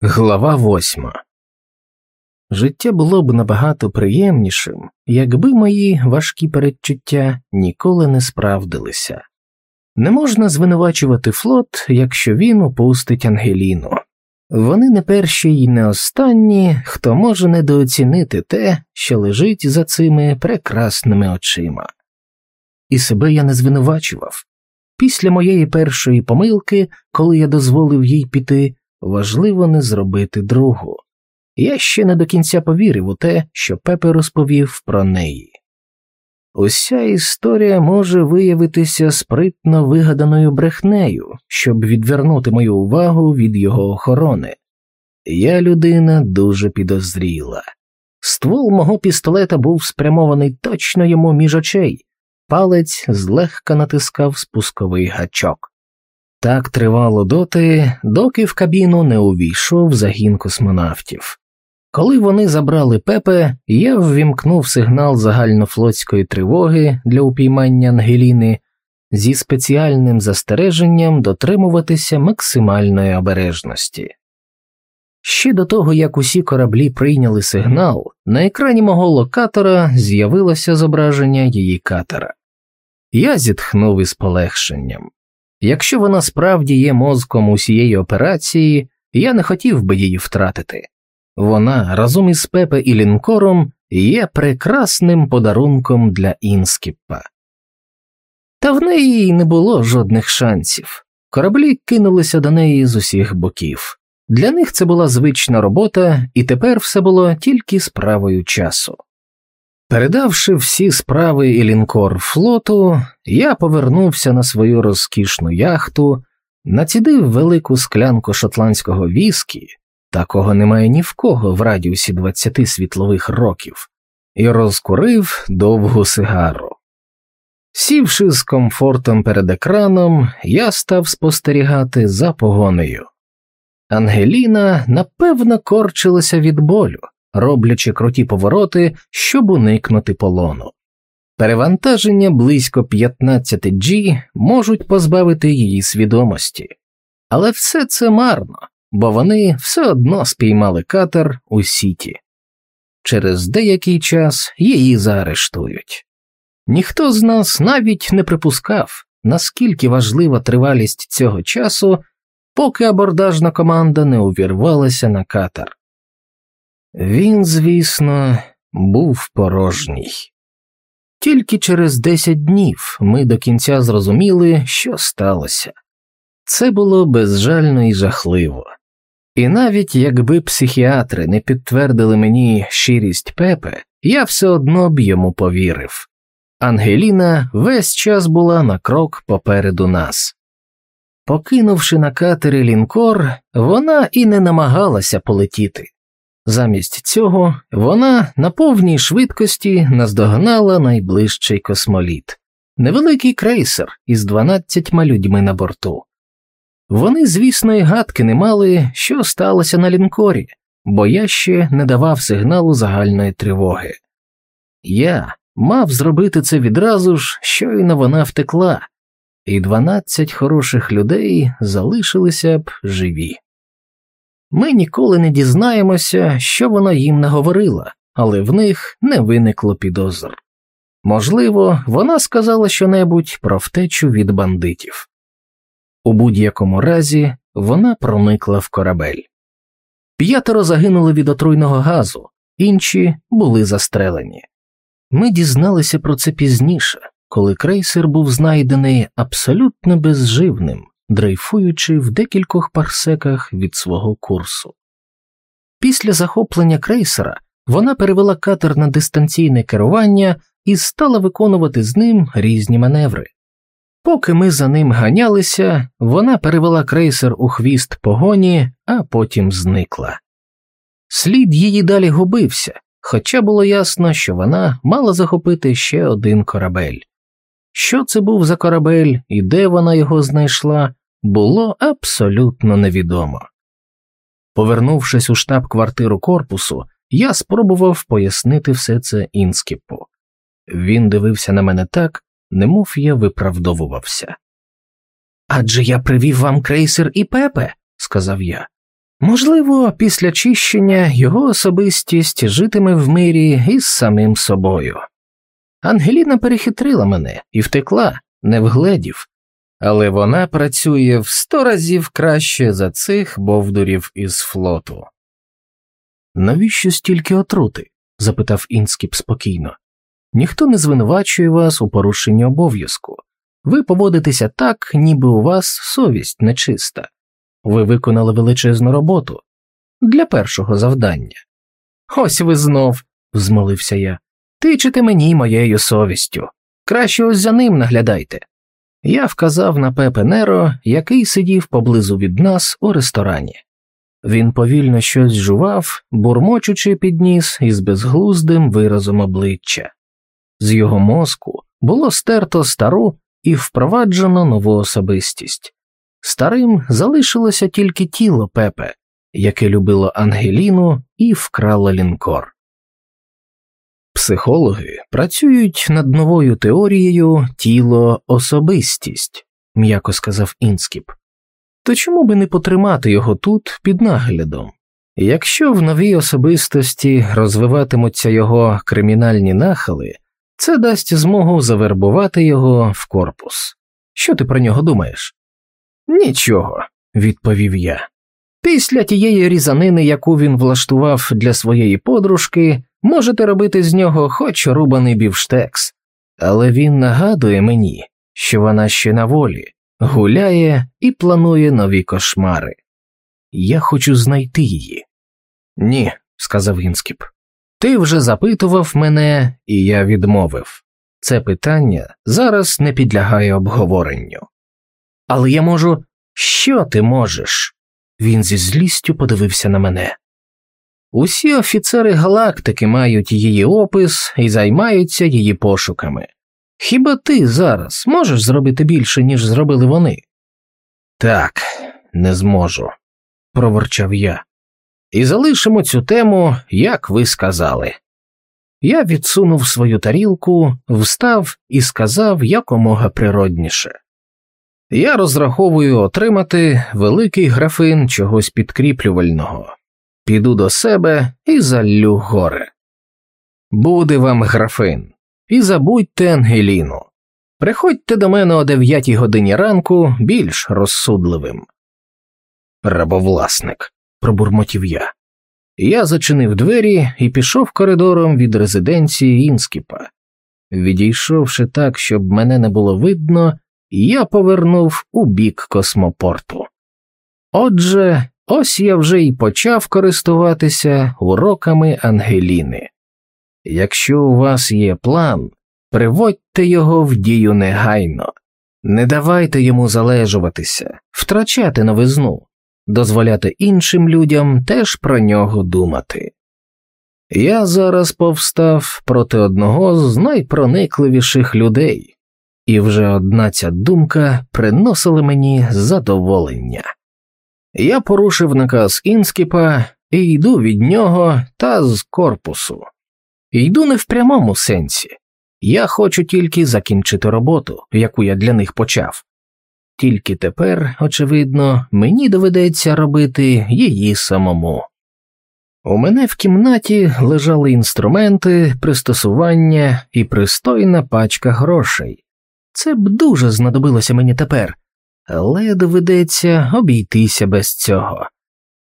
Глава восьма Життя було б набагато приємнішим, якби мої важкі передчуття ніколи не справдилися. Не можна звинувачувати флот, якщо він упустить Ангеліну. Вони не перші й не останні, хто може недооцінити те, що лежить за цими прекрасними очима. І себе я не звинувачував. Після моєї першої помилки, коли я дозволив їй піти, важливо не зробити другу. Я ще не до кінця повірив у те, що Пепе розповів про неї. Уся історія може виявитися спритно вигаданою брехнею, щоб відвернути мою увагу від його охорони. Я людина дуже підозріла. Ствол мого пістолета був спрямований точно йому між очей, палець злегка натискав спусковий гачок. Так тривало доти, доки в кабіну не увійшов загін космонавтів. Коли вони забрали пепе, я ввімкнув сигнал загальнофлотської тривоги для упіймання Ангеліни зі спеціальним застереженням дотримуватися максимальної обережності. Ще до того, як усі кораблі прийняли сигнал, на екрані мого локатора з'явилося зображення її катера. Я зітхнув із полегшенням. Якщо вона справді є мозком усієї операції, я не хотів би її втратити. Вона разом із Пепе і лінкором є прекрасним подарунком для Інскіппа. Та в неї не було жодних шансів. Кораблі кинулися до неї з усіх боків. Для них це була звична робота, і тепер все було тільки справою часу. Передавши всі справи і лінкор флоту, я повернувся на свою розкішну яхту, націдив велику склянку шотландського віскі, такого немає ні в кого в радіусі 20 світлових років, і розкурив довгу сигару. Сівши з комфортом перед екраном, я став спостерігати за погонею. Ангеліна напевно корчилася від болю роблячи круті повороти, щоб уникнути полону. Перевантаження близько 15 G можуть позбавити її свідомості, але все це марно, бо вони все одно спіймали катер у сіті. Через деякий час її заарештують. Ніхто з нас навіть не припускав, наскільки важлива тривалість цього часу, поки абордажна команда не увірвалася на катер. Він, звісно, був порожній. Тільки через десять днів ми до кінця зрозуміли, що сталося. Це було безжально і жахливо. І навіть якби психіатри не підтвердили мені щирість пепе, я все одно б йому повірив. Ангеліна весь час була на крок попереду нас. Покинувши на катері лінкор, вона і не намагалася полетіти. Замість цього вона на повній швидкості наздогнала найближчий космоліт, невеликий крейсер із дванадцятьма людьми на борту. Вони, звісно, й гадки не мали, що сталося на лінкорі, бо я ще не давав сигналу загальної тривоги. Я мав зробити це відразу ж, щойно вона втекла, і дванадцять хороших людей залишилися б живі. Ми ніколи не дізнаємося, що вона їм наговорила, але в них не виникло підозр. Можливо, вона сказала щонебудь про втечу від бандитів. У будь-якому разі вона проникла в корабель. П'ятеро загинули від отруйного газу, інші були застрелені. Ми дізналися про це пізніше, коли крейсер був знайдений абсолютно безживним, дрейфуючи в декількох парсеках від свого курсу. Після захоплення крейсера вона перевела катер на дистанційне керування і стала виконувати з ним різні маневри. Поки ми за ним ганялися, вона перевела крейсер у хвіст погоні, а потім зникла. Слід її далі губився, хоча було ясно, що вона мала захопити ще один корабель. Що це був за корабель і де вона його знайшла, було абсолютно невідомо. Повернувшись у штаб-квартиру корпусу, я спробував пояснити все це інскіпу. Він дивився на мене так, немов я виправдовувався. Адже я привів вам крейсер і пепе, сказав я. Можливо, після чищення його особистість житиме в мирі із самим собою. Ангеліна перехитрила мене і втекла, не вгледів, але вона працює в сто разів краще за цих бовдурів із флоту. Навіщо стільки отрути? запитав Інскіп спокійно. Ніхто не звинувачує вас у порушенні обов'язку. Ви поводитеся так, ніби у вас совість нечиста. Ви виконали величезну роботу для першого завдання. Ось ви знов, взмолився я, тичите мені моєю совістю. Краще ось за ним наглядайте. Я вказав на Пепе Неро, який сидів поблизу від нас у ресторані. Він повільно щось жував, бурмочучи під ніс із безглуздим виразом обличчя. З його мозку було стерто стару і впроваджено нову особистість. Старим залишилося тільки тіло Пепе, яке любило Ангеліну і вкрало лінкор. Психологи працюють над новою теорією тіло особистість, м'яко сказав Інскіп. То чому би не потримати його тут під наглядом? Якщо в новій особистості розвиватимуться його кримінальні нахили, це дасть змогу завербувати його в корпус. Що ти про нього думаєш? Нічого, відповів я. Після тієї різанини, яку він влаштував для своєї подружки, можете робити з нього хоч рубаний бівштекс, але він нагадує мені, що вона ще на волі, гуляє і планує нові кошмари. Я хочу знайти її. Ні, сказав Гінскіп. Ти вже запитував мене, і я відмовив. Це питання зараз не підлягає обговоренню. Але я можу. Що ти можеш? Він зі злістю подивився на мене. Усі офіцери галактики мають її опис і займаються її пошуками. Хіба ти зараз можеш зробити більше, ніж зробили вони? Так, не зможу, проворчав я. І залишимо цю тему, як ви сказали. Я відсунув свою тарілку, встав і сказав якомога природніше. Я розраховую отримати великий графин чогось підкріплювального, піду до себе і заллю горе. Буде вам графин, і забудьте Ангеліну. Приходьте до мене о дев'ятій годині ранку більш розсудливим. Рабовласник, пробурмотів я. Я зачинив двері і пішов коридором від резиденції Інскіпа. Відійшовши так, щоб мене не було видно, я повернув у бік космопорту. Отже, ось я вже й почав користуватися уроками Ангеліни. Якщо у вас є план, приводьте його в дію негайно, не давайте йому залежуватися, втрачати новизну, дозволяти іншим людям теж про нього думати. Я зараз повстав проти одного з найпроникливіших людей і вже одна ця думка приносила мені задоволення. Я порушив наказ інскіпа і йду від нього та з корпусу. Йду не в прямому сенсі, я хочу тільки закінчити роботу, яку я для них почав. Тільки тепер, очевидно, мені доведеться робити її самому. У мене в кімнаті лежали інструменти, пристосування і пристойна пачка грошей, це б дуже знадобилося мені тепер, але доведеться обійтися без цього.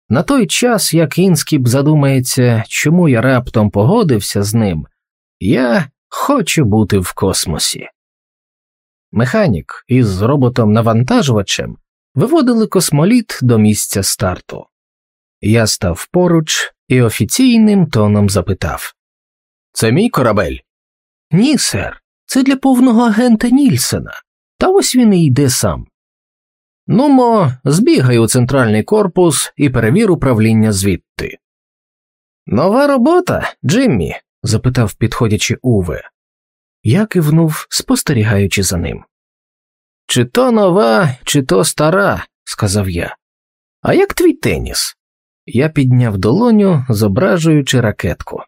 На той час, як Інскіп задумається, чому я раптом погодився з ним, я хочу бути в космосі. Механік із роботом-навантажувачем виводили космоліт до місця старту. Я став поруч і офіційним тоном запитав Це мій корабель? Ні, сер. Це для повного агента Нільсена, та ось він і йде сам. Нумо, збігай у центральний корпус і перевір управління звідти. Нова робота, Джиммі? запитав, підходячи Уве. Я кивнув, спостерігаючи за ним. Чи то нова, чи то стара, сказав я. А як твій теніс? Я підняв долоню, зображуючи ракетку.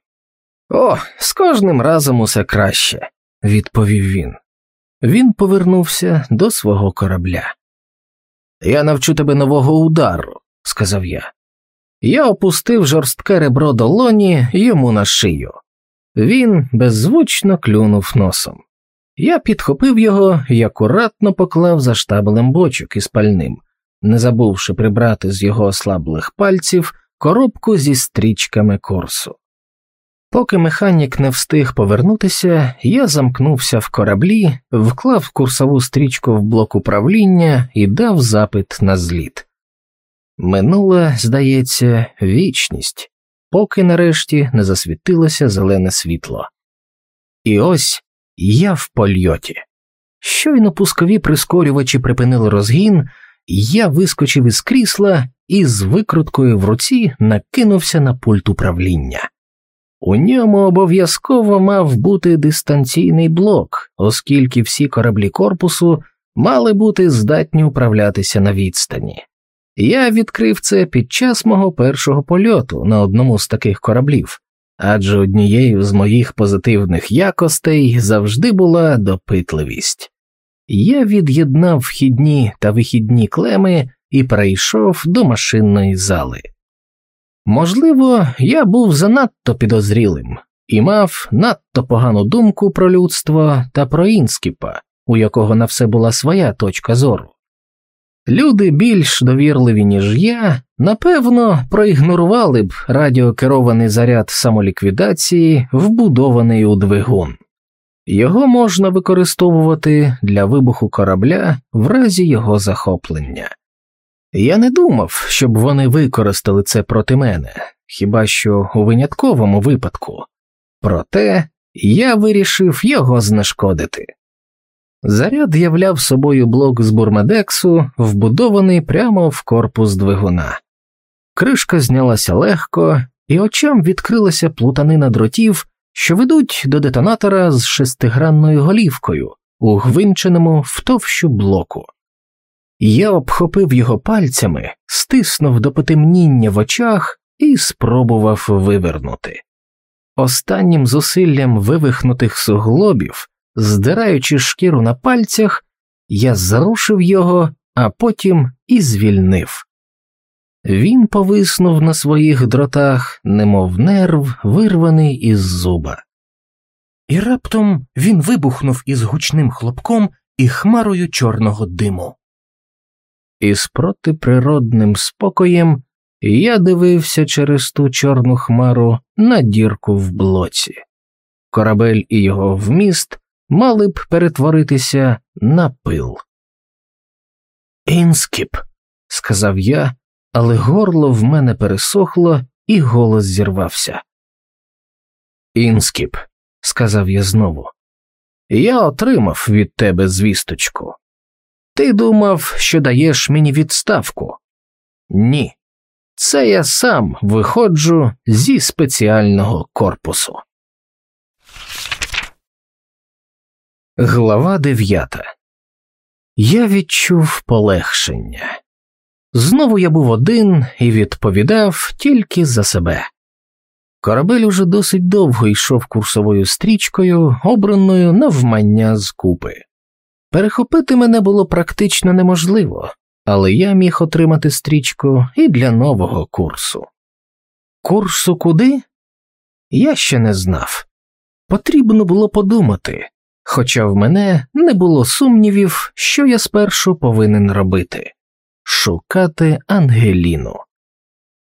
О, з кожним разом усе краще відповів він. Він повернувся до свого корабля. Я навчу тебе нового удару, сказав я. Я опустив жорстке ребро долоні йому на шию. Він беззвучно клюнув носом. Я підхопив його і акуратно поклав за штабелем бочок із пальним, не забувши прибрати з його ослаблих пальців коробку зі стрічками курсу. Поки механік не встиг повернутися, я замкнувся в кораблі, вклав курсову стрічку в блок управління і дав запит на зліт. Минула, здається, вічність, поки нарешті не засвітилося зелене світло. І ось я в польоті. Щойно пускові прискорювачі припинили розгін, я вискочив із крісла і з викруткою в руці накинувся на пульт управління. У ньому обов'язково мав бути дистанційний блок, оскільки всі кораблі корпусу мали бути здатні управлятися на відстані. Я відкрив це під час мого першого польоту на одному з таких кораблів, адже однією з моїх позитивних якостей завжди була допитливість. Я від'єднав вхідні та вихідні клеми і перейшов до машинної зали. Можливо, я був занадто підозрілим і мав надто погану думку про людство та про інскіпа, у якого на все була своя точка зору. Люди більш довірливі, ніж я, напевно, проігнорували б радіокерований заряд самоліквідації, вбудований у двигун. Його можна використовувати для вибуху корабля в разі його захоплення. Я не думав, щоб вони використали це проти мене, хіба що у винятковому випадку, проте я вирішив його знешкодити. Заряд являв собою блок з бурмедексу, вбудований прямо в корпус двигуна. Кришка знялася легко, і очам відкрилася плутанина дротів, що ведуть до детонатора з шестигранною голівкою, угвинченому в товщу блоку. Я обхопив його пальцями, стиснув до потемніння в очах і спробував вивернути. Останнім зусиллям вивихнутих суглобів, здираючи шкіру на пальцях, я зарушив його, а потім і звільнив. Він повиснув на своїх дротах, немов нерв, вирваний із зуба. І раптом він вибухнув із гучним хлопком і хмарою чорного диму. Із протиприродним спокоєм я дивився через ту чорну хмару на дірку в блоці. Корабель і його вміст мали б перетворитися на пил. Інскіп, сказав я, але горло в мене пересохло, і голос зірвався. Інскіп, сказав я знову, я отримав від тебе звісточку. Ти думав, що даєш мені відставку? Ні. Це я сам виходжу зі спеціального корпусу. Глава дев'ята. Я відчув полегшення. Знову я був один і відповідав тільки за себе. Корабель уже досить довго йшов курсовою стрічкою, обраною навмання з купи. Перехопити мене було практично неможливо, але я міг отримати стрічку і для нового курсу. Курсу куди? Я ще не знав. Потрібно було подумати, хоча в мене не було сумнівів, що я спершу повинен робити шукати Ангеліну.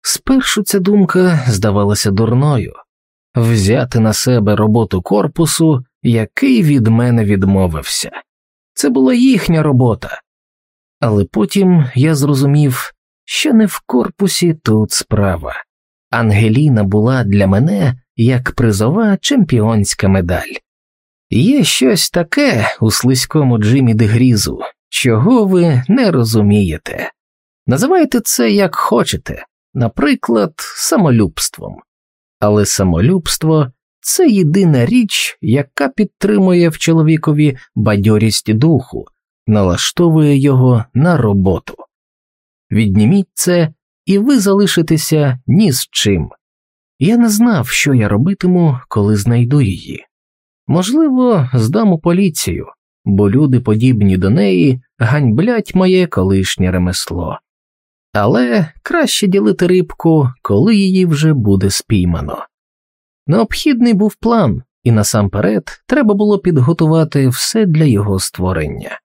Спершу ця думка здавалася дурною взяти на себе роботу корпусу, який від мене відмовився. Це була їхня робота. Але потім я зрозумів, що не в корпусі тут справа. Ангеліна була для мене як призова чемпіонська медаль. Є щось таке у слизькому Джимі Дегрізу, чого ви не розумієте. Називайте це як хочете, наприклад, самолюбством. Але самолюбство це єдина річ, яка підтримує в чоловікові бадьорість духу, налаштовує його на роботу. Відніміть це, і ви залишитеся ні з чим. Я не знав, що я робитиму, коли знайду її. Можливо, здам у поліцію, бо люди, подібні до неї, ганьблять моє колишнє ремесло. але краще ділити рибку, коли її вже буде спіймано. Необхідний був план, і насамперед треба було підготувати все для його створення.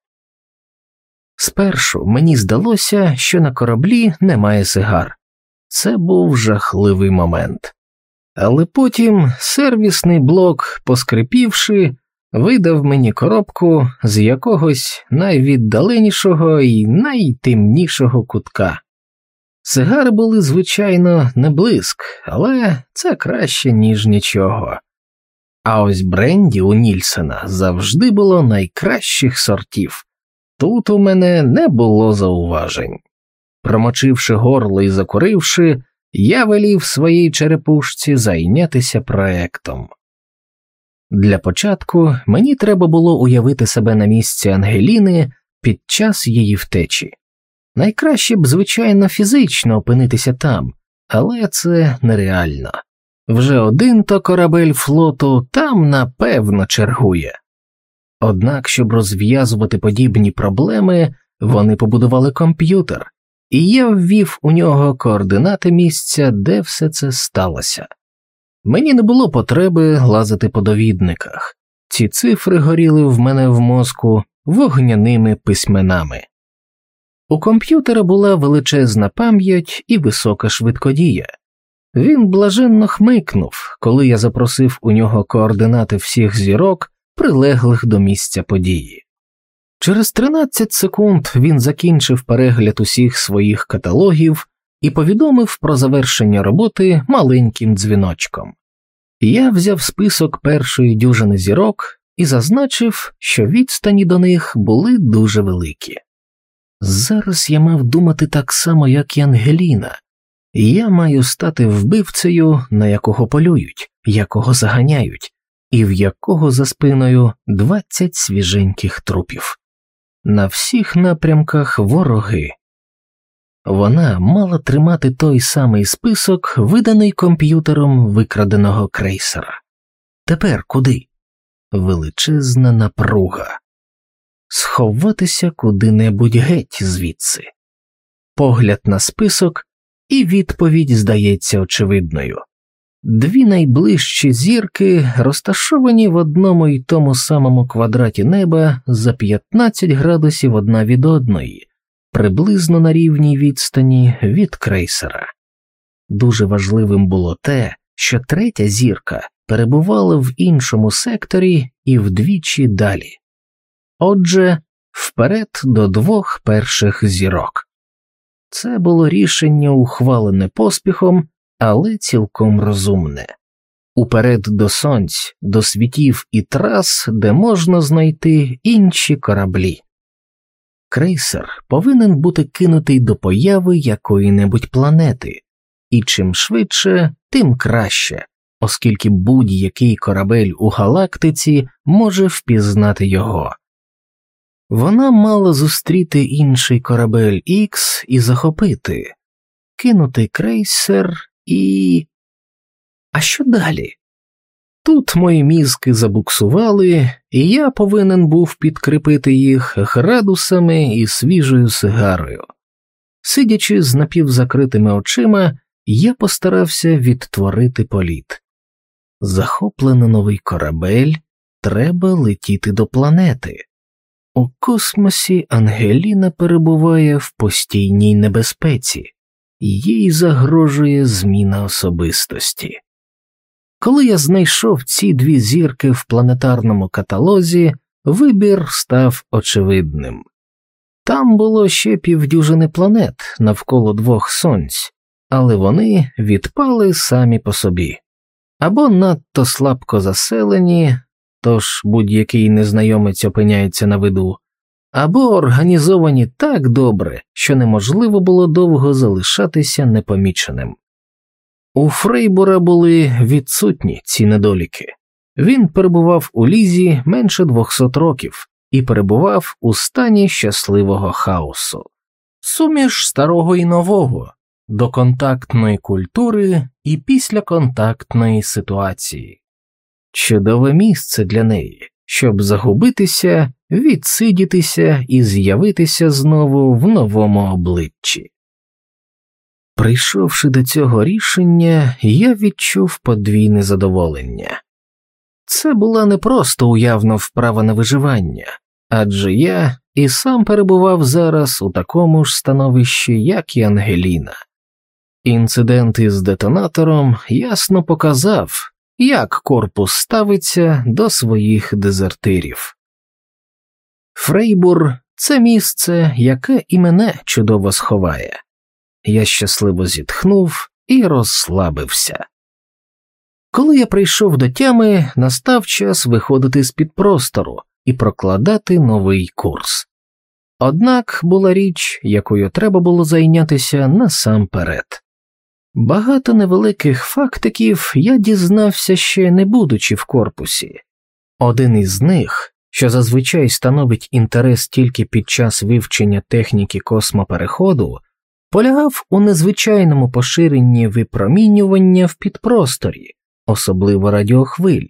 Спершу мені здалося, що на кораблі немає сигар. Це був жахливий момент. Але потім сервісний блок, поскрипівши, видав мені коробку з якогось найвіддаленішого і найтемнішого кутка. Сигари були, звичайно, не блиск, але це краще, ніж нічого. А ось бренді у Нільсена завжди було найкращих сортів. Тут у мене не було зауважень. Промочивши горло і закуривши, я велів своїй черепушці зайнятися проектом. Для початку мені треба було уявити себе на місці Ангеліни під час її втечі. Найкраще б, звичайно, фізично опинитися там, але це нереально. Вже один то корабель флоту там напевно чергує. Однак, щоб розв'язувати подібні проблеми, вони побудували комп'ютер, і я ввів у нього координати місця, де все це сталося. Мені не було потреби лазити по довідниках, ці цифри горіли в мене в мозку вогняними письменами. У комп'ютера була величезна пам'ять і висока швидкодія. Він блаженно хмикнув, коли я запросив у нього координати всіх зірок, прилеглих до місця події. Через 13 секунд він закінчив перегляд усіх своїх каталогів і повідомив про завершення роботи маленьким дзвіночком. Я взяв список першої дюжини зірок і зазначив, що відстані до них були дуже великі. Зараз я мав думати так само, як і Ангеліна, я маю стати вбивцею, на якого полюють, якого заганяють, і в якого за спиною двадцять свіженьких трупів. На всіх напрямках вороги. Вона мала тримати той самий список, виданий комп'ютером викраденого крейсера. Тепер куди? Величезна напруга. Сховатися куди-небудь геть звідси. Погляд на список, і відповідь здається очевидною. Дві найближчі зірки розташовані в одному й тому самому квадраті неба за 15 градусів одна від одної, приблизно на рівній відстані від крейсера. Дуже важливим було те, що третя зірка перебувала в іншому секторі і вдвічі далі. Отже, вперед до двох перших зірок. Це було рішення, ухвалене поспіхом, але цілком розумне уперед до сонць, до світів і трас, де можна знайти інші кораблі. Крейсер повинен бути кинутий до появи якої-небудь планети, і чим швидше, тим краще, оскільки будь-який корабель у галактиці може впізнати його. Вона мала зустріти інший корабель Ікс і захопити, кинути крейсер і. А що далі? Тут мої мізки забуксували, і я повинен був підкріпити їх градусами і свіжою сигарою. Сидячи з напівзакритими очима, я постарався відтворити політ. Захоплено новий корабель, треба летіти до планети. У космосі Ангеліна перебуває в постійній небезпеці, їй загрожує зміна особистості. Коли я знайшов ці дві зірки в планетарному каталозі, вибір став очевидним. Там було ще півдюжини планет навколо двох сонць, але вони відпали самі по собі або надто слабко заселені, тож будь-який незнайомець опиняється на виду, або організовані так добре, що неможливо було довго залишатися непоміченим. У Фрейбура були відсутні ці недоліки. Він перебував у лізі менше 200 років і перебував у стані щасливого хаосу, суміш старого і нового, доконтактної культури і післяконтактної ситуації, чудове місце для неї, щоб загубитися, відсидітися і з'явитися знову в новому обличчі. Прийшовши до цього рішення, я відчув подвійне задоволення. Це була не просто уявна вправа на виживання, адже я і сам перебував зараз у такому ж становищі, як і Ангеліна. Інцидент із детонатором ясно показав, як корпус ставиться до своїх дезертирів. Фрейбур це місце, яке і мене чудово сховає. Я щасливо зітхнув і розслабився. Коли я прийшов до тями, настав час виходити з під простору і прокладати новий курс. Однак була річ, якою треба було зайнятися насамперед. Багато невеликих фактиків я дізнався ще не будучи в корпусі. Один із них, що зазвичай становить інтерес тільки під час вивчення техніки космопереходу, полягав у незвичайному поширенні випромінювання в підпросторі, особливо радіохвиль.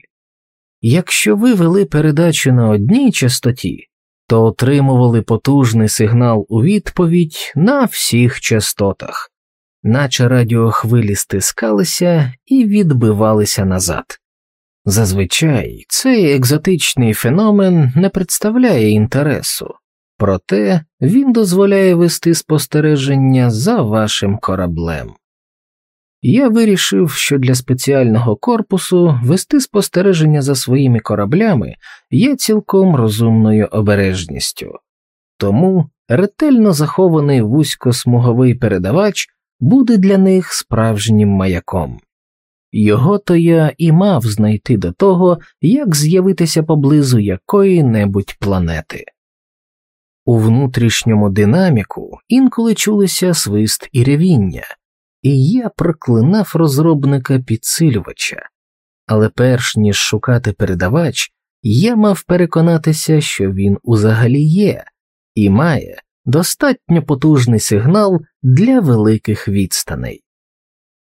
Якщо ви вели передачу на одній частоті, то отримували потужний сигнал у відповідь на всіх частотах, наче радіохвилі стискалися і відбивалися назад. Зазвичай цей екзотичний феномен не представляє інтересу, проте він дозволяє вести спостереження за вашим кораблем. Я вирішив, що для спеціального корпусу вести спостереження за своїми кораблями є цілком розумною обережністю, тому ретельно захований вузькосмуговий передавач буде для них справжнім маяком. Його то я і мав знайти до того, як з'явитися поблизу якої небудь планети. У внутрішньому динаміку інколи чулися свист і ревіння, і я проклинав розробника підсилювача, але перш ніж шукати передавач, я мав переконатися, що він узагалі є, і має достатньо потужний сигнал для великих відстаней.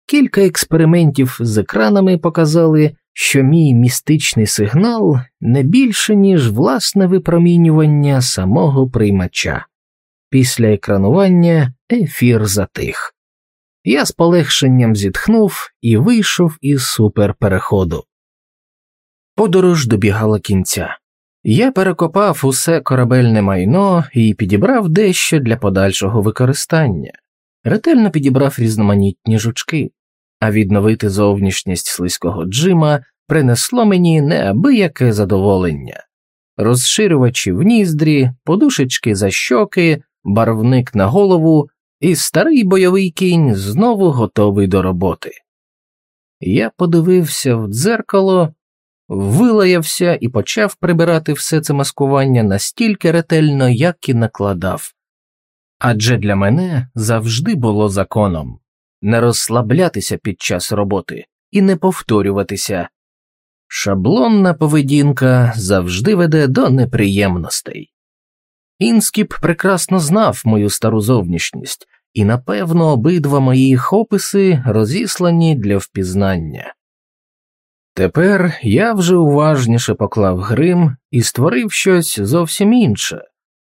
Кілька експериментів з екранами показали, що мій містичний сигнал не більше, ніж власне випромінювання самого приймача. Після екранування ефір затих. Я з полегшенням зітхнув і вийшов із суперпереходу. Подорож добігала кінця. Я перекопав усе корабельне майно і підібрав дещо для подальшого використання, ретельно підібрав різноманітні жучки, а відновити зовнішність слизького джима принесло мені неабияке задоволення. Розширювачі в ніздрі, подушечки за щоки, барвник на голову, і старий бойовий кінь знову готовий до роботи. Я подивився в дзеркало, вилаявся і почав прибирати все це маскування настільки ретельно, як і накладав. Адже для мене завжди було законом не розслаблятися під час роботи і не повторюватися. Шаблонна поведінка завжди веде до неприємностей. Інскіп прекрасно знав мою стару зовнішність, і напевно обидва мої описи розіслані для впізнання. Тепер я вже уважніше поклав грим і створив щось зовсім інше,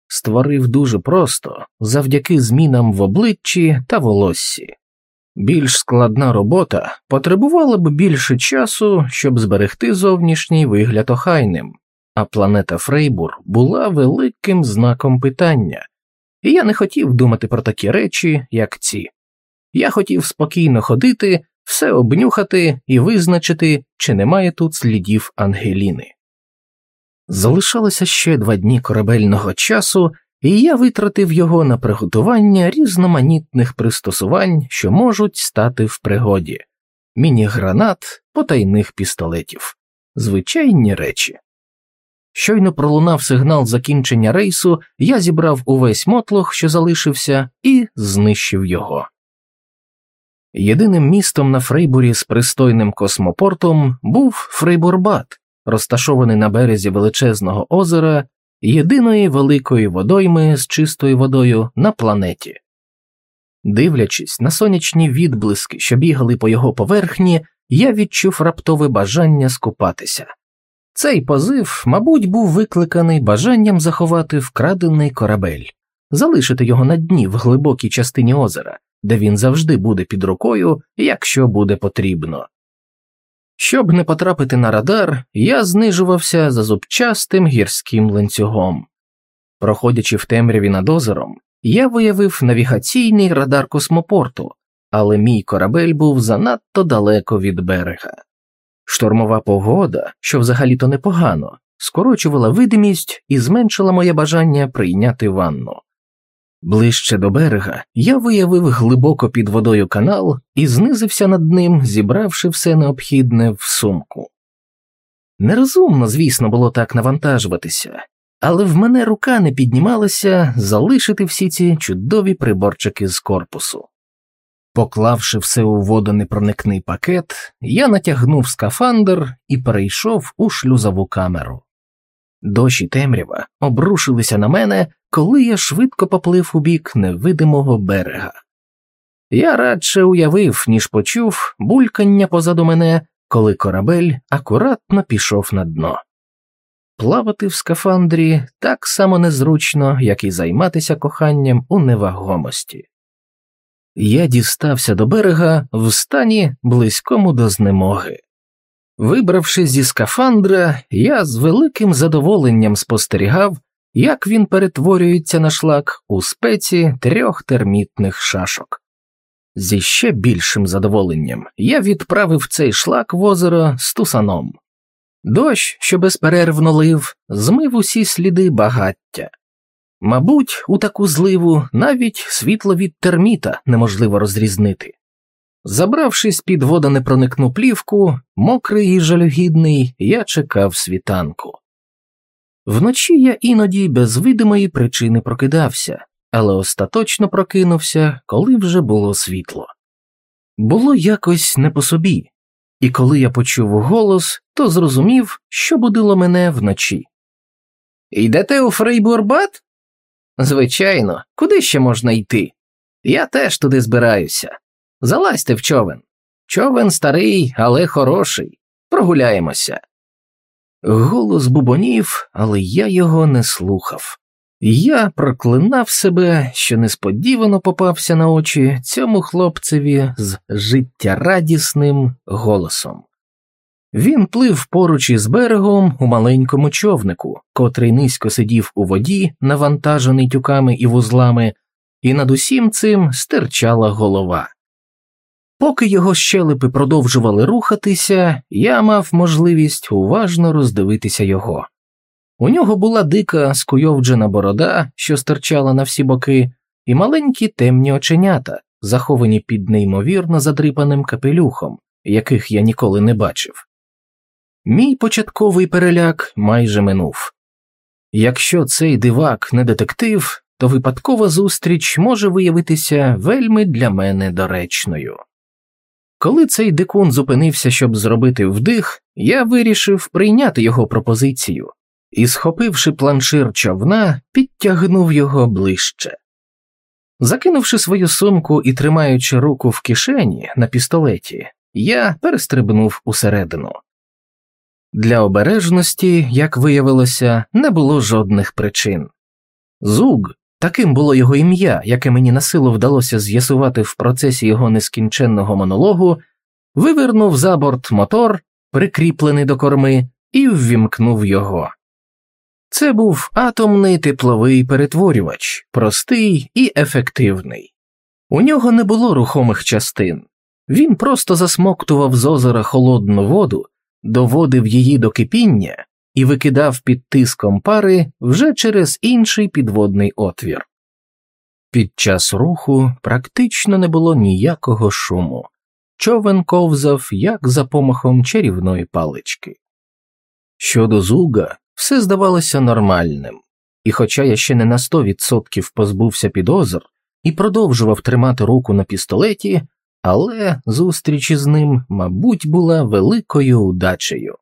створив дуже просто завдяки змінам в обличчі та волоссі. Більш складна робота потребувала б більше часу, щоб зберегти зовнішній вигляд охайним, а планета Фрейбур була великим знаком питання, і я не хотів думати про такі речі, як ці. Я хотів спокійно ходити, все обнюхати і визначити, чи немає тут слідів Ангеліни. Залишалося ще два дні корабельного часу, і я витратив його на приготування різноманітних пристосувань, що можуть стати в пригоді міні-гранат, потайних пістолетів, звичайні речі. Щойно пролунав сигнал закінчення рейсу, я зібрав увесь мотлох, що залишився, і знищив його. Єдиним містом на Фрейбурі з пристойним космопортом був Фрейбурбат, розташований на березі величезного озера, єдиної великої водойми з чистою водою на планеті. Дивлячись на сонячні відблиски, що бігали по його поверхні, я відчув раптове бажання скупатися. Цей позив, мабуть, був викликаний бажанням заховати вкрадений корабель, залишити його на дні в глибокій частині озера де він завжди буде під рукою, якщо буде потрібно. Щоб не потрапити на радар, я знижувався за зубчастим гірським ланцюгом. Проходячи в темряві над озером, я виявив навігаційний радар космопорту, але мій корабель був занадто далеко від берега. Штормова погода, що взагалі то непогано, скорочувала видимість і зменшила моє бажання прийняти ванну. Ближче до берега я виявив глибоко під водою канал і знизився над ним, зібравши все необхідне в сумку. Нерозумно, звісно, було так навантажуватися, але в мене рука не піднімалася залишити всі ці чудові приборчики з корпусу. Поклавши все у водонепроникний пакет, я натягнув скафандр і перейшов у шлюзову камеру. Дощ і темрява обрушилися на мене, коли я швидко поплив у бік невидимого берега. Я радше уявив, ніж почув булькання позаду мене, коли корабель акуратно пішов на дно. Плавати в скафандрі так само незручно, як і займатися коханням у невагомості. Я дістався до берега в стані близькому до знемоги. Вибравшись зі скафандра, я з великим задоволенням спостерігав, як він перетворюється на шлак у спеці трьох термітних шашок. Зі ще більшим задоволенням я відправив цей шлак в озеро з тусаном. Дощ, що безперервно лив, змив усі сліди багаття. Мабуть, у таку зливу навіть світло від терміта неможливо розрізнити. Забравшись під водонепроникну плівку, мокрий і жалюгідний, я чекав світанку. Вночі я іноді без видимої причини прокидався, але остаточно прокинувся, коли вже було світло. Було якось не по собі, і коли я почув голос, то зрозумів, що будило мене вночі. Йдете у Фрейбурбат? Звичайно, куди ще можна йти? Я теж туди збираюся. Залазьте в човен. Човен старий, але хороший. Прогуляємося. Голос бубонів, але я його не слухав. Я проклинав себе, що несподівано попався на очі цьому хлопцеві з життєрадісним голосом. Він плив поруч із берегом у маленькому човнику, котрий низько сидів у воді, навантажений тюками і вузлами, і над усім цим стирчала голова. Поки його щелепи продовжували рухатися, я мав можливість уважно роздивитися його. У нього була дика скуйовджена борода, що стирчала на всі боки, і маленькі темні оченята, заховані під неймовірно задрипаним капелюхом, яких я ніколи не бачив. Мій початковий переляк майже минув. Якщо цей дивак не детектив, то випадкова зустріч може виявитися вельми для мене доречною. Коли цей дикун зупинився, щоб зробити вдих, я вирішив прийняти його пропозицію і, схопивши планшир човна, підтягнув його ближче. Закинувши свою сумку і тримаючи руку в кишені на пістолеті, я перестрибнув усередину. Для обережності, як виявилося, не було жодних причин. Зуг таким було його ім'я, яке мені на силу вдалося з'ясувати в процесі його нескінченного монологу, вивернув за борт мотор, прикріплений до корми, і ввімкнув його. Це був атомний тепловий перетворювач, простий і ефективний. У нього не було рухомих частин, він просто засмоктував з озера холодну воду, доводив її до кипіння і викидав під тиском пари вже через інший підводний отвір. Під час руху практично не було ніякого шуму, човен ковзав як за помахом чарівної палички. Щодо зуга, все здавалося нормальним, і, хоча я ще не на сто відсотків позбувся підозр і продовжував тримати руку на пістолеті, але зустріч із ним, мабуть, була великою удачею.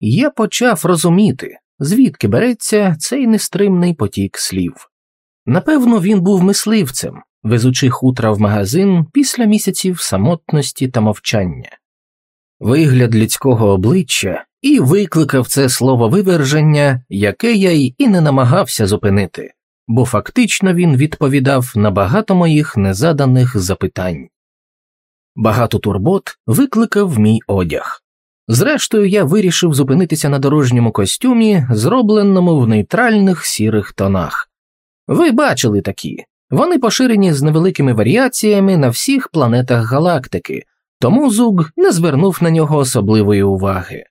Я почав розуміти, звідки береться цей нестримний потік слів. Напевно, він був мисливцем, везучи хутра в магазин після місяців самотності та мовчання. Вигляд людського обличчя і викликав це слово виверження, яке я й і не намагався зупинити, бо фактично він відповідав на багато моїх незаданих запитань. Багато турбот викликав мій одяг. Зрештою, я вирішив зупинитися на дорожньому костюмі, зробленому в нейтральних сірих тонах. Ви бачили такі, вони поширені з невеликими варіаціями на всіх планетах галактики, тому зуг не звернув на нього особливої уваги.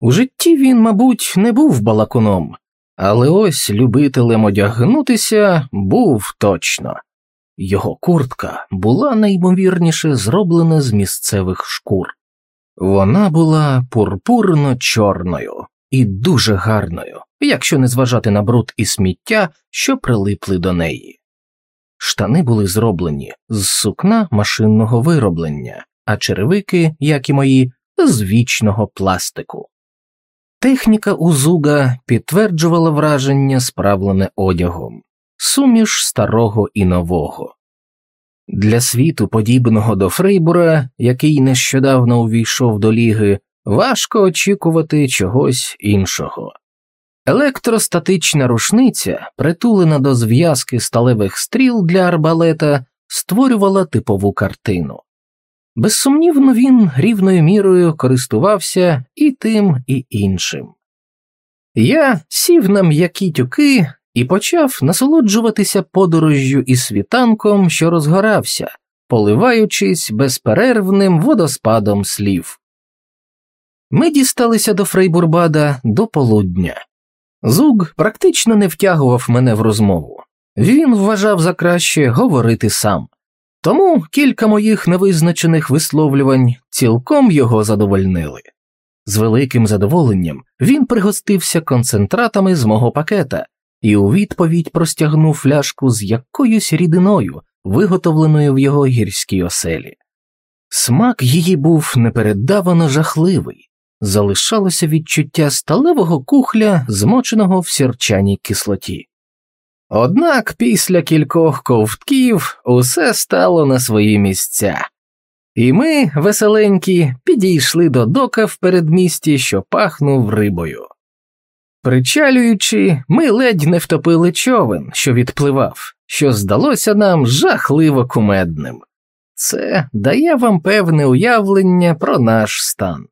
У житті він, мабуть, не був балакуном, але ось любителем одягнутися був точно. Його куртка була найімовірніше зроблена з місцевих шкур. Вона була пурпурно чорною і дуже гарною, якщо не зважати на бруд і сміття, що прилипли до неї. Штани були зроблені з сукна машинного вироблення, а черевики, як і мої, з вічного пластику. Техніка узуга підтверджувала враження, справлене одягом, суміш старого і нового. Для світу, подібного до Фрейбура, який нещодавно увійшов до ліги, важко очікувати чогось іншого. Електростатична рушниця, притулена до зв'язки сталевих стріл для арбалета, створювала типову картину. Безсумнівно, він рівною мірою користувався і тим, і іншим. Я сів на м'які тюки і почав насолоджуватися подорожжю і світанком, що розгорався, поливаючись безперервним водоспадом слів. Ми дісталися до Фрейбурбада до полудня. Зуг практично не втягував мене в розмову, він вважав за краще говорити сам. Тому кілька моїх невизначених висловлювань цілком його задовольнили. З великим задоволенням він пригостився концентратами з мого пакета і у відповідь простягнув фляжку з якоюсь рідиною, виготовленою в його гірській оселі. Смак її був непередавано жахливий, залишалося відчуття сталевого кухля, змоченого в сірчаній кислоті. Однак після кількох ковтків усе стало на свої місця, і ми, веселенькі, підійшли до дока в передмісті, що пахнув рибою. Причалюючи, ми ледь не втопили човен, що відпливав, що здалося нам жахливо кумедним. Це дає вам певне уявлення про наш стан.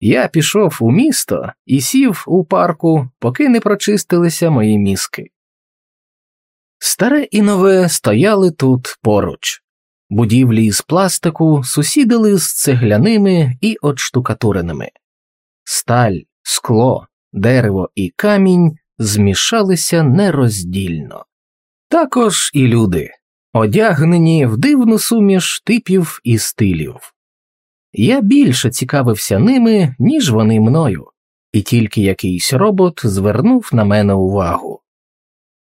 Я пішов у місто і сів у парку, поки не прочистилися мої мізки. Старе і нове стояли тут поруч, будівлі із пластику сусідили з цегляними і отштукатуреними. Сталь, скло, дерево і камінь змішалися нероздільно. Також і люди, одягнені в дивну суміш типів і стилів. Я більше цікавився ними, ніж вони мною, і тільки якийсь робот звернув на мене увагу.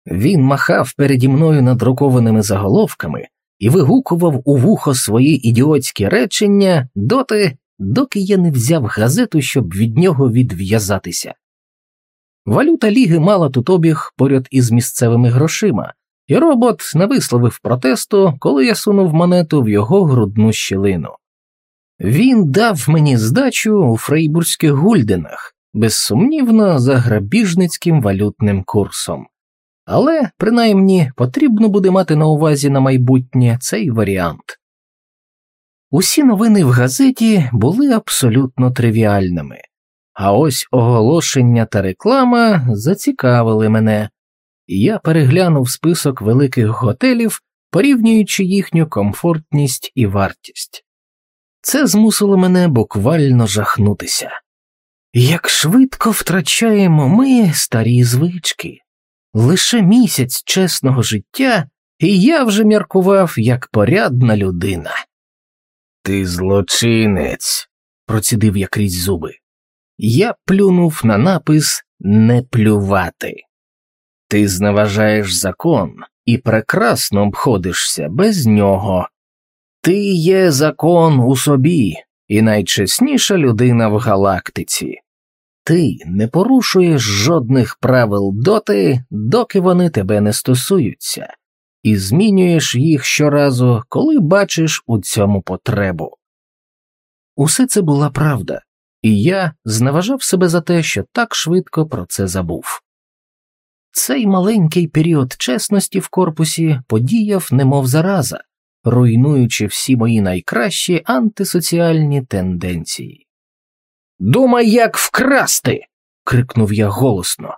Він махав переді мною надрукованими заголовками і вигукував у вухо свої ідіотські речення доти, доки я не взяв газету, щоб від нього відв'язатися. Валюта ліги мала тут обіг поряд із місцевими грошима, і робот не висловив протесту, коли я сунув монету в його грудну щілину. Він дав мені здачу у фрейбурзьких гульденах, безсумнівно за грабіжницьким валютним курсом. Але принаймні потрібно буде мати на увазі на майбутнє цей варіант. Усі новини в газеті були абсолютно тривіальними, а ось оголошення та реклама зацікавили мене, і я переглянув список великих готелів, порівнюючи їхню комфортність і вартість. Це змусило мене буквально жахнутися. Як швидко втрачаємо ми старі звички. Лише місяць чесного життя, і я вже міркував як порядна людина. Ти злочинець, процідив я крізь зуби. Я плюнув на напис не плювати. Ти зневажаєш закон і прекрасно обходишся без нього. Ти є закон у собі і найчесніша людина в галактиці. Ти не порушуєш жодних правил доти, доки вони тебе не стосуються, і змінюєш їх щоразу, коли бачиш у цьому потребу. Усе це була правда, і я зневажав себе за те, що так швидко про це забув. цей маленький період чесності в корпусі подіяв немов зараза, руйнуючи всі мої найкращі антисоціальні тенденції. Думай, як вкрасти. крикнув я голосно.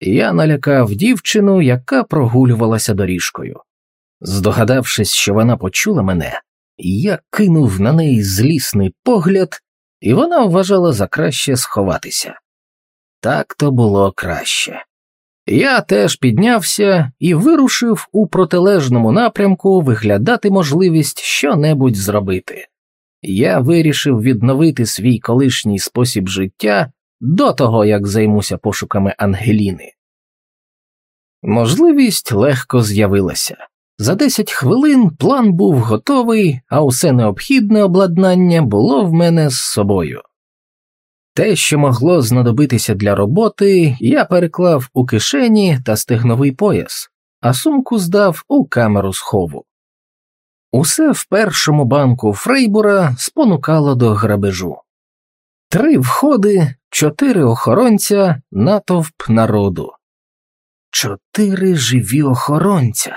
Я налякав дівчину, яка прогулювалася доріжкою. Здогадавшись, що вона почула мене, я кинув на неї злісний погляд, і вона вважала за краще сховатися. Так то було краще. Я теж піднявся і вирушив у протилежному напрямку виглядати можливість що-небудь зробити. Я вирішив відновити свій колишній спосіб життя до того, як займуся пошуками Ангеліни. Можливість легко з'явилася. За 10 хвилин план був готовий, а усе необхідне обладнання було в мене з собою. Те, що могло знадобитися для роботи, я переклав у кишені та стегновий пояс, а сумку здав у камеру схову. Усе в першому банку Фрейбура спонукало до грабежу. Три входи, чотири охоронця, натовп народу. Чотири живі охоронця.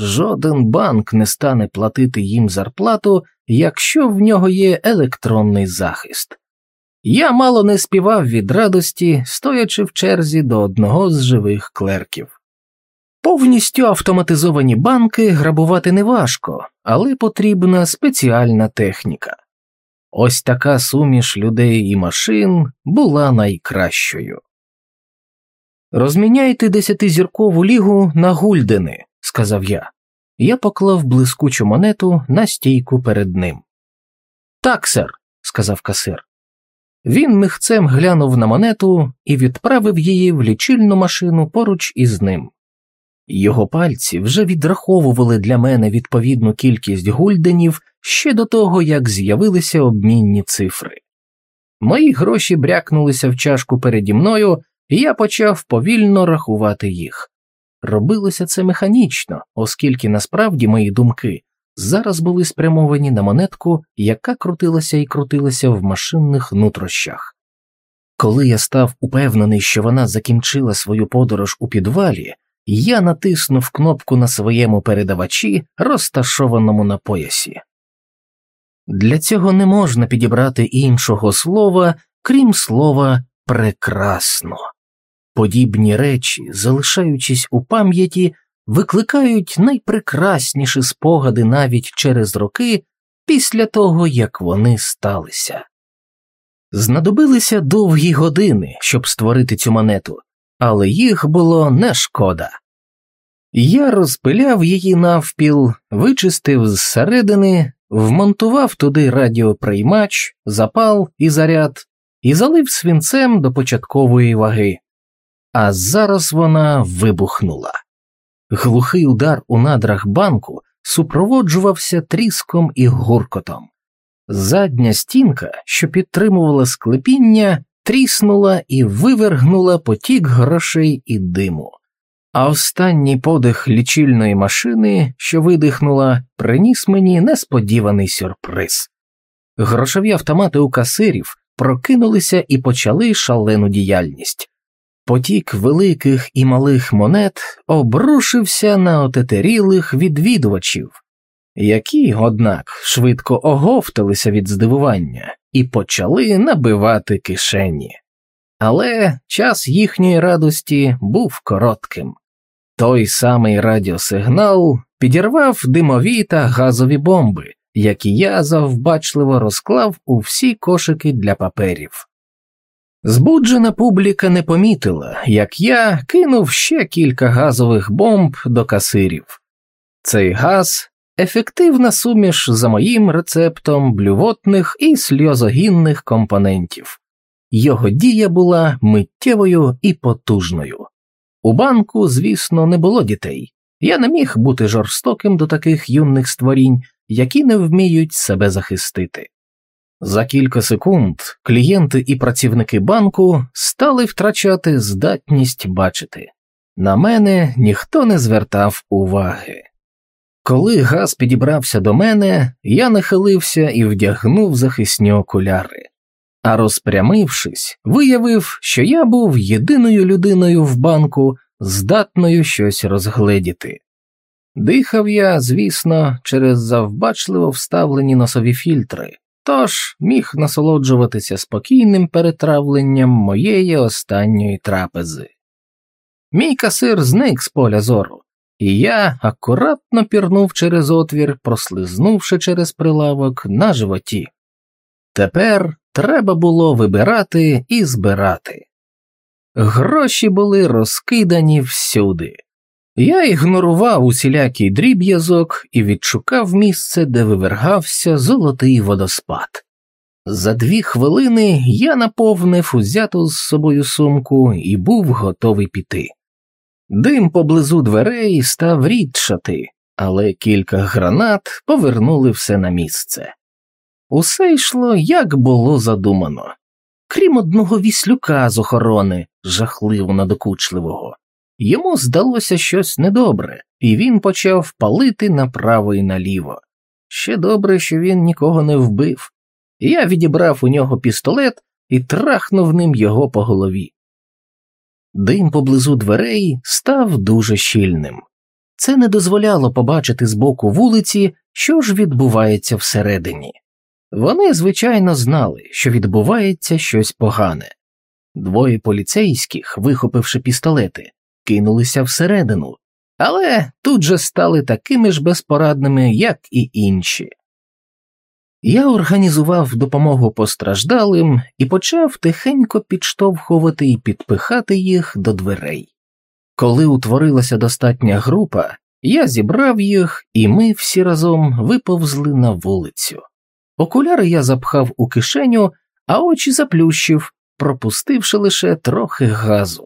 Жоден банк не стане платити їм зарплату, якщо в нього є електронний захист. Я мало не співав від радості, стоячи в черзі до одного з живих клерків. Повністю автоматизовані банки грабувати неважко, але потрібна спеціальна техніка. Ось така суміш людей і машин була найкращою. Розміняйте десятизіркову лігу на гульдени, сказав я. Я поклав блискучу монету на стійку перед ним. Так, сер, сказав касир. Він михцем глянув на монету і відправив її в лічильну машину поруч із ним. Його пальці вже відраховували для мене відповідну кількість гульденів ще до того, як з'явилися обмінні цифри. Мої гроші брякнулися в чашку переді мною, і я почав повільно рахувати їх. Робилося це механічно, оскільки насправді мої думки зараз були спрямовані на монетку, яка крутилася і крутилася в машинних нутрощах. Коли я став упевнений, що вона закінчила свою подорож у підвалі, я натиснув кнопку на своєму передавачі, розташованому на поясі. Для цього не можна підібрати іншого слова, крім слова прекрасно. Подібні речі, залишаючись у пам'яті, викликають найпрекрасніші спогади навіть через роки після того, як вони сталися. Знадобилися довгі години, щоб створити цю монету, але їх було не шкода. Я розпиляв її навпіл, вичистив зсередини, вмонтував туди радіоприймач, запал і заряд і залив свинцем до початкової ваги, а зараз вона вибухнула. Глухий удар у надрах банку супроводжувався тріском і гуркотом. Задня стінка, що підтримувала склепіння, тріснула і вивергнула потік грошей і диму. А останній подих лічильної машини, що видихнула, приніс мені несподіваний сюрприз. Грошові автомати у касирів прокинулися і почали шалену діяльність. Потік великих і малих монет обрушився на отетерілих відвідувачів, які, однак, швидко оговталися від здивування і почали набивати кишені. Але час їхньої радості був коротким. Той самий радіосигнал підірвав димові та газові бомби, які я завбачливо розклав у всі кошики для паперів. Збуджена публіка не помітила, як я кинув ще кілька газових бомб до касирів. Цей газ ефективна суміш за моїм рецептом блювотних і сльозогінних компонентів. Його дія була миттєвою і потужною. У банку, звісно, не було дітей. Я не міг бути жорстоким до таких юних створінь, які не вміють себе захистити. За кілька секунд клієнти і працівники банку стали втрачати здатність бачити. На мене ніхто не звертав уваги. Коли газ підібрався до мене, я нахилився і вдягнув захисні окуляри, а розпрямившись, виявив, що я був єдиною людиною в банку, здатною щось розгледіти. Дихав я, звісно, через завбачливо вставлені носові фільтри, тож міг насолоджуватися спокійним перетравленням моєї останньої трапези. Мій касир зник з поля зору, і я акуратно пірнув через отвір, прослизнувши через прилавок на животі. Тепер треба було вибирати і збирати. Гроші були розкидані всюди. Я ігнорував усілякий дріб'язок і відшукав місце, де вивергався золотий водоспад. За дві хвилини я наповнив узяту з собою сумку і був готовий піти. Дим поблизу дверей став рідшати, але кілька гранат повернули все на місце. Усе йшло, як було задумано, крім одного віслюка з охорони, жахливо надокучливого. Йому здалося щось недобре, і він почав палити направо і наліво. Ще добре, що він нікого не вбив. Я відібрав у нього пістолет і трахнув ним його по голові. Дим поблизу дверей став дуже щільним. Це не дозволяло побачити з боку вулиці, що ж відбувається всередині. Вони, звичайно, знали, що відбувається щось погане. Двоє поліцейських, вихопивши пістолети, кинулися всередину, але тут же стали такими ж безпорадними, як і інші. Я організував допомогу постраждалим і почав тихенько підштовхувати і підпихати їх до дверей. Коли утворилася достатня група, я зібрав їх, і ми всі разом виповзли на вулицю. Окуляри я запхав у кишеню, а очі заплющив, пропустивши лише трохи газу.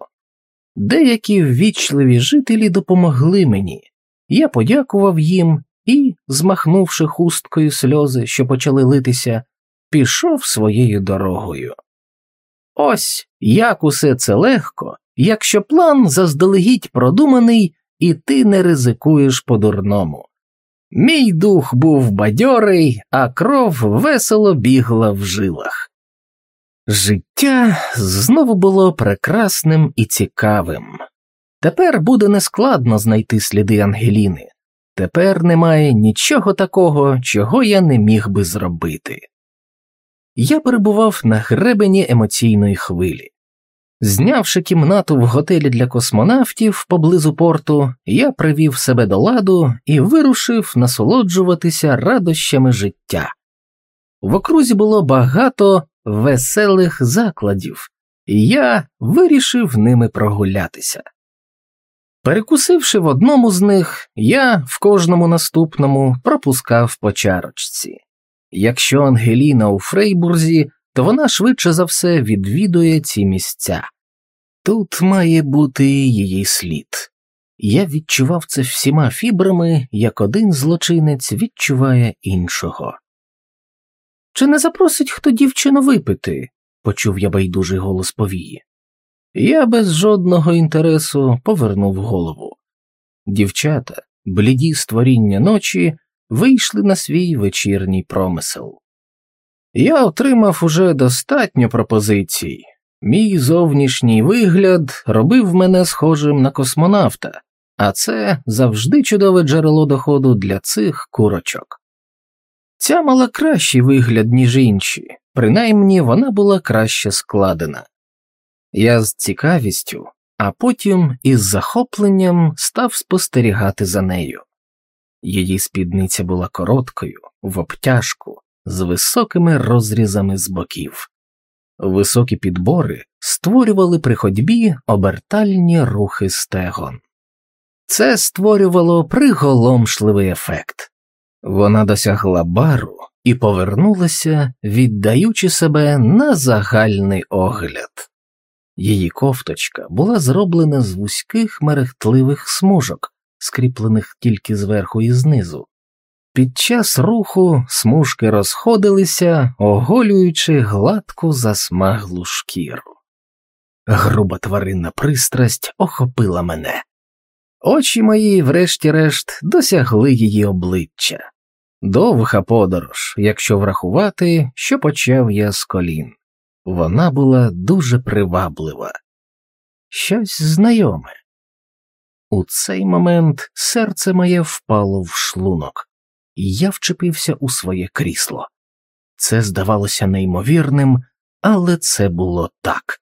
Деякі ввічливі жителі допомогли мені, я подякував їм і, змахнувши хусткою сльози, що почали литися, пішов своєю дорогою. Ось як усе це легко, якщо план заздалегідь продуманий, і ти не ризикуєш по дурному. Мій дух був бадьорий, а кров весело бігла в жилах. Життя знову було прекрасним і цікавим. Тепер буде нескладно знайти сліди Ангеліни. Тепер немає нічого такого, чого я не міг би зробити. Я перебував на гребені емоційної хвилі. Знявши кімнату в готелі для космонавтів поблизу порту, я привів себе до ладу і вирушив насолоджуватися радощами життя. В окрузі було багато веселих закладів, і я вирішив ними прогулятися. Перекусивши в одному з них, я в кожному наступному пропускав по чарочці. Якщо Ангеліна у Фрейбурзі, то вона швидше за все відвідує ці місця. Тут має бути її слід. Я відчував це всіма фібрами, як один злочинець відчуває іншого. Чи не запросить хто дівчину випити? почув я байдужий голос повії. Я без жодного інтересу повернув голову. Дівчата, бліді створіння ночі, вийшли на свій вечірній промисел. Я отримав уже достатньо пропозицій. Мій зовнішній вигляд робив мене схожим на космонавта, а це завжди чудове джерело доходу для цих курочок. Ця мала кращий вигляд, ніж інші, принаймні вона була краще складена. Я з цікавістю, а потім із захопленням став спостерігати за нею. Її спідниця була короткою, в обтяжку, з високими розрізами з боків. Високі підбори створювали при ходьбі обертальні рухи стегон. Це створювало приголомшливий ефект. Вона досягла бару і повернулася, віддаючи себе на загальний огляд. Її кофточка була зроблена з вузьких мерехтливих смужок, скріплених тільки зверху і знизу. Під час руху смужки розходилися, оголюючи гладку засмаглу шкіру. Груба тваринна пристрасть охопила мене. Очі мої, врешті-решт, досягли її обличчя. Довга подорож, якщо врахувати, що почав я з колін. Вона була дуже приваблива, щось знайоме. У цей момент серце моє впало в шлунок, і я вчепився у своє крісло. Це здавалося неймовірним, але це було так.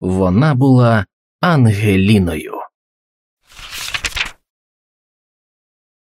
Вона була Ангеліною.